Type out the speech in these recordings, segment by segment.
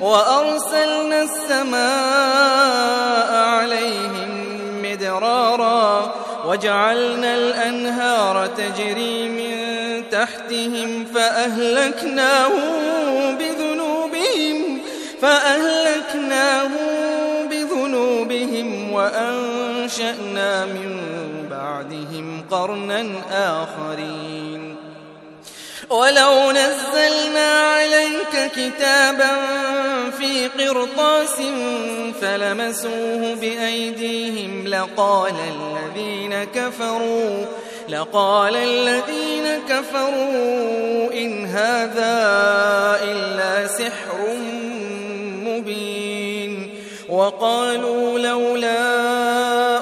وأرسلنا السماء عليهم مدرارا وجعلنا الأنهار تجري من تحتهم فأهلكناهم بذنوبهم فأهلكناهم بذنوبهم وأنشأنا من بعدهم قرنا آخرين. ولو نزلنا عليك كتابا في قرطاس فلمسوه بأيديهم لقال الذين كفروا لقال الذين كفروا إن هذا إلا سحر مبين. وقالوا لولا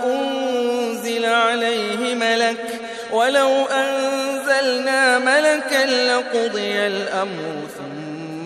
أنزل عليه ملك ولو أنزلنا ملكا لقضي الأمر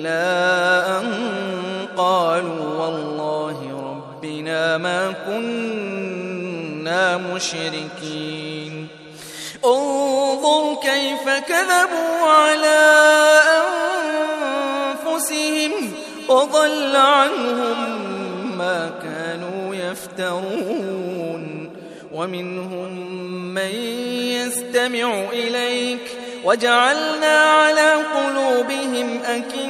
إلا أن قالوا والله ربنا ما كنا مشركين. انظر كيف كذبوا على أنفسهم وضل عنهم ما كانوا يفترون. ومنهم من يستمع إليك وجعلنا على قلوبهم أكنة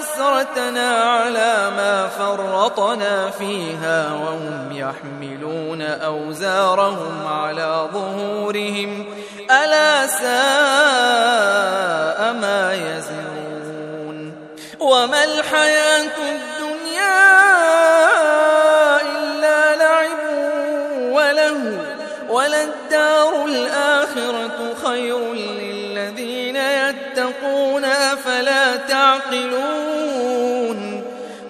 حسرتنا على ما فرطنا فيها وهم يحملون أوزارهم على ظهورهم. ألا ساء ما يزرون. وما الحياة الدنيا إلا لعب وله وللدار الآخرة خير للذين يتقون. أفلا تعقلون؟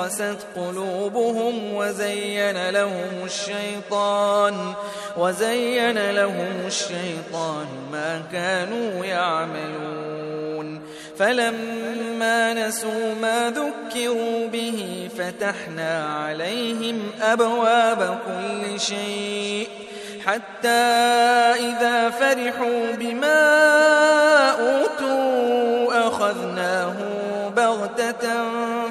قست قلوبهم وزين لهم الشيطان وزين لهم الشيطان ما كانوا يعملون. فلما نسوا ما ذكروا به فتحنا عليهم أبواب كل شيء حتى إذا فرحوا بما أوتوا أخذناهم بغتة هم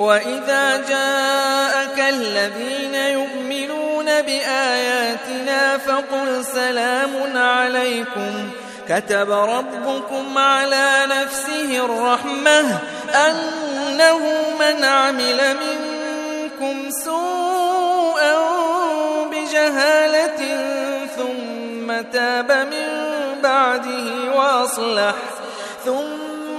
وإذا جاءك الذين يؤمنون بآياتنا فقل سلام عليكم كتب ربكم على نفسه الرحمة أنه من عمل منكم سوءا بجهالة ثم تاب من بعده وأصلح ثم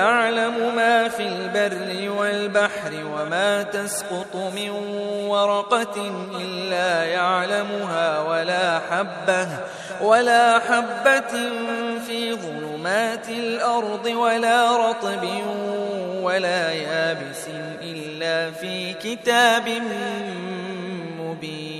ويعلم ما في البر والبحر وما تسقط من ورقة إلا يعلمها ولا حبة ولا حبة في ظلمات الأرض ولا رطب ولا يابس إلا في كتاب مبين.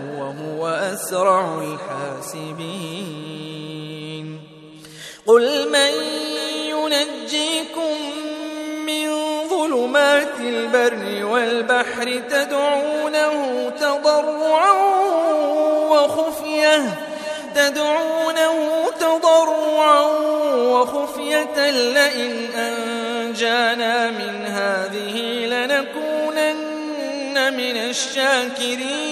وهو أسرع الحاسبين. قل من ينجيكم من ظلمات البر والبحر تدعونه تضرعا وخفية تدعونه تضرعا وخفية لئن أنجانا من هذه لنكونن من الشاكرين.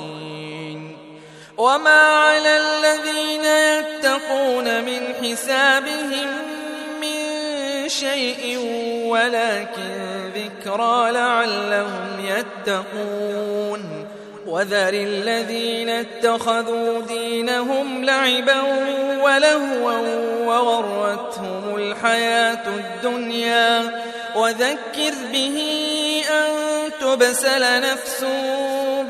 وما على الذين يتقون من حسابهم من شيء ولكن ذكرى لعلهم يتقون وذر الذين اتخذوا دينهم لعبا ولهوا وغرتهم الحياة الدنيا وذكر به أن تبسل نفس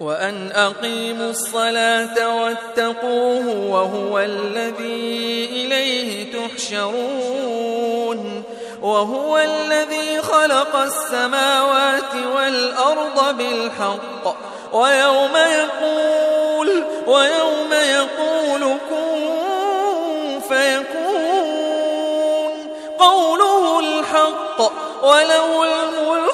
وأن أقيموا الصلاة واتقوه وهو الذي إليه تحشرون وهو الذي خلق السماوات والأرض بالحق ويوم يقول ويوم يقول كن فيكون قوله الحق وله الملك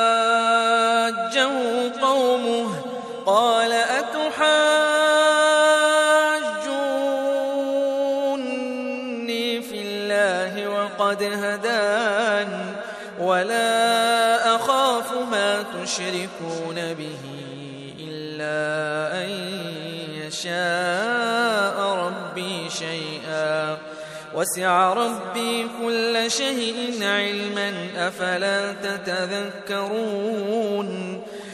تشركون به إلا أن يشاء ربي شيئا. وسع ربي كل شيء علما أفلا تتذكرون.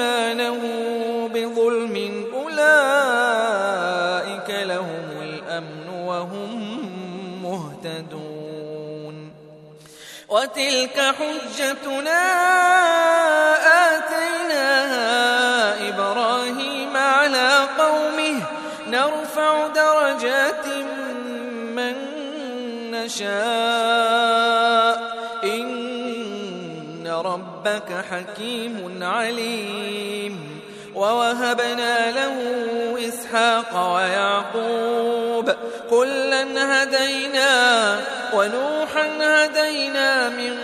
إيمانه بظلم أولئك لهم الأمن وهم مهتدون. وتلك حجتنا آتيناها إبراهيم على قومه. نرفع درجات من نشاء. إن ربك حكيم عليم ووهبنا له إسحاق ويعقوب كلا هدينا ونوحا هدينا من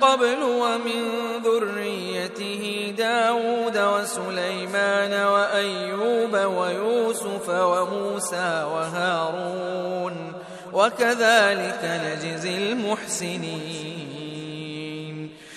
قبل ومن ذريته داود وسليمان وأيوب ويوسف وموسى وهارون وكذلك نجزي المحسنين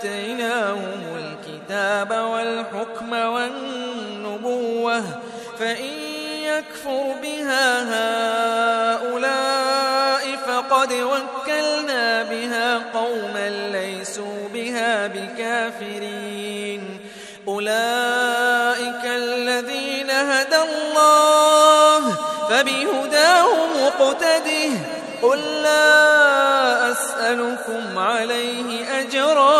آتيناهم الكتاب والحكم والنبوة فإن يكفر بها هؤلاء فقد وكلنا بها قوما ليسوا بها بكافرين. أولئك الذين هدى الله فبهداه مقتده قل لا أسألكم عليه أجرا.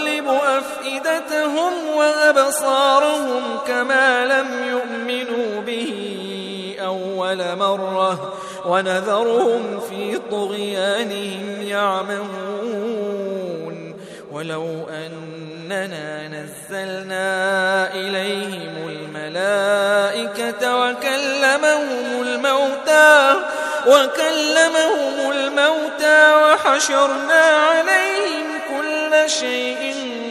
أفئدتهم وأبصارهم كما لم يؤمنوا به أول مرة ونذرهم في طغيانهم يعمهون. ولو أننا نزلنا إليهم الملائكة وكلمهم الموتى وكلمهم الموتى وحشرنا عليهم كل شيء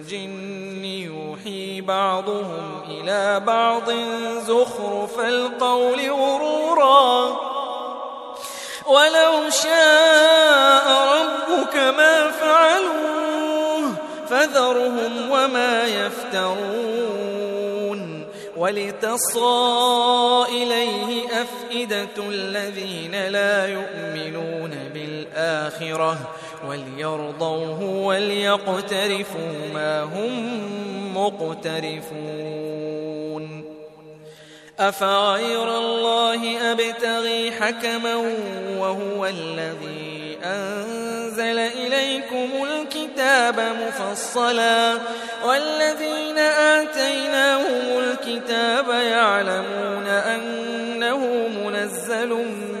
بعضهم إلى بعض زخرف القول غرورا. ولو شاء ربك ما فعلوه فذرهم وما يفترون. ولتصغى إليه أفئدة الذين لا يؤمنون بالآخرة. وليرضوه وليقترفوا ما هم مقترفون. أفغير الله أبتغي حكما وهو الذي أنزل إليكم الكتاب مفصلا. والذين آتيناهم الكتاب يعلمون أنه منزل من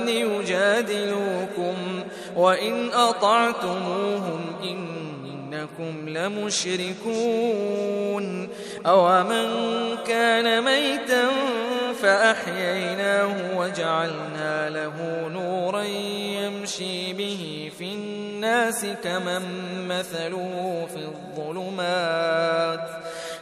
وإن أطعتموهم إنكم لمشركون أومن كان ميتا فأحييناه وجعلنا له نورا يمشي به في الناس كمن مثله في الظلمات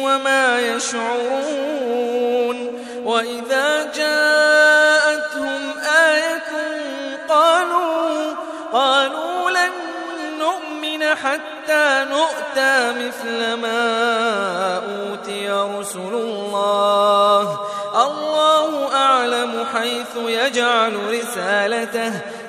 وما يشعرون وإذا جاءتهم آية قالوا قالوا لن نؤمن حتى نؤتى مثل ما أوتي رسل الله. الله أعلم حيث يجعل رسالته.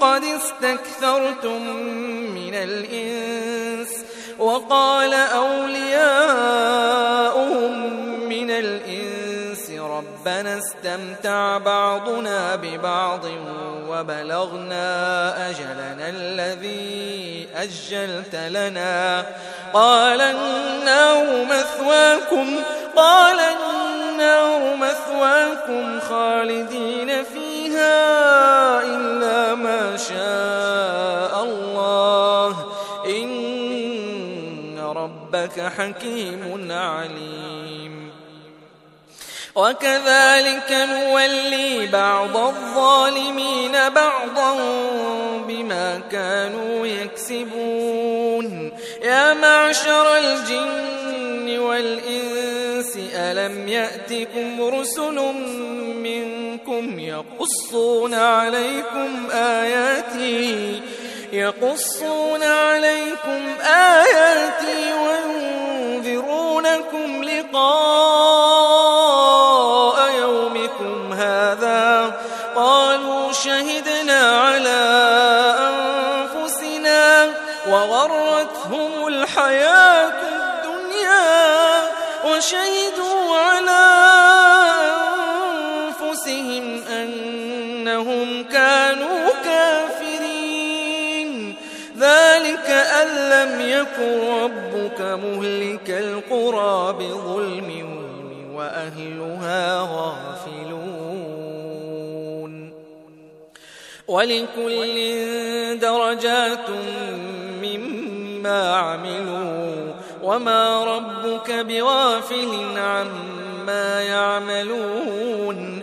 قد استكثرتم من الإنس وقال أولياؤهم من الإنس ربنا استمتع بعضنا ببعض وبلغنا أجلنا الذي أجلت لنا قال النار مثواكم قال النار مثواكم خالدين فيها إلا ما شاء الله. إن ربك حكيم عليم. وكذلك نولي بعض الظالمين بعضا بما كانوا يكسبون. يا معشر الجن والإنس ألم يأتكم رسل منكم يقصون عليكم آياتي يقصون عليكم آياتي وينذرونكم لقاء أن لم يكن ربك مهلك القرى بظلم وأهلها غافلون ولكل درجات مما عملوا وما ربك بغافل عما يعملون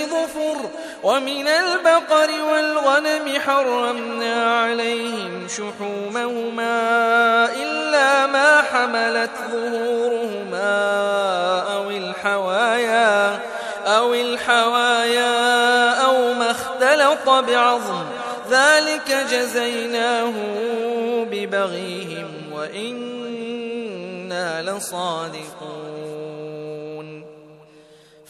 ومن البقر والغنم حرمنا عليهم شحومهما إلا ما حملت ظهورهما أو الحوايا أو الحوايا أو ما اختلط بعظم. ذلك جزيناه ببغيهم وإنا لصادقون.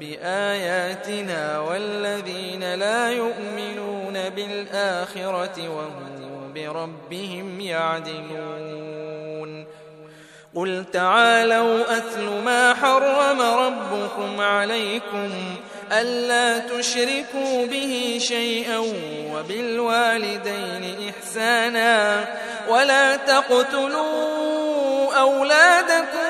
بآياتنا والذين لا يؤمنون بالآخرة وهم بربهم يعدلون. قل تعالوا أتل ما حرم ربكم عليكم ألا تشركوا به شيئا وبالوالدين إحسانا ولا تقتلوا أولادكم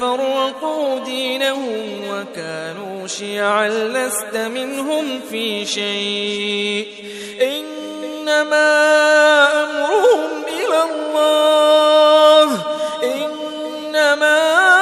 فرقوا دينهم وكانوا شيعا لست منهم في شيء إنما أمرهم إلى الله إنما أمرهم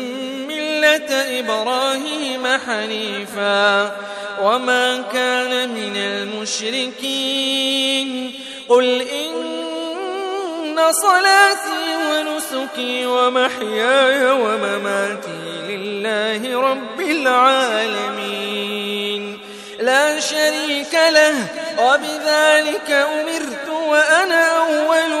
إبراهيم حنيفا وما كان من المشركين قل إن صلاتي ونسكي ومحياي ومماتي لله رب العالمين. لا شريك له وبذلك أمرت وأنا أول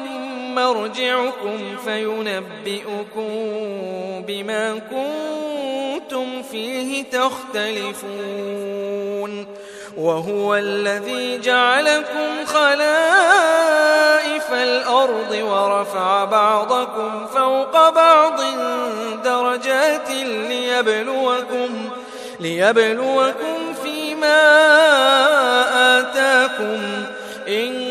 مرجعكم فينبئكم بما كنتم فيه تختلفون وهو الذي جعلكم خلائف الأرض ورفع بعضكم فوق بعض درجات ليبلوكم ليبلوكم فيما آتاكم إن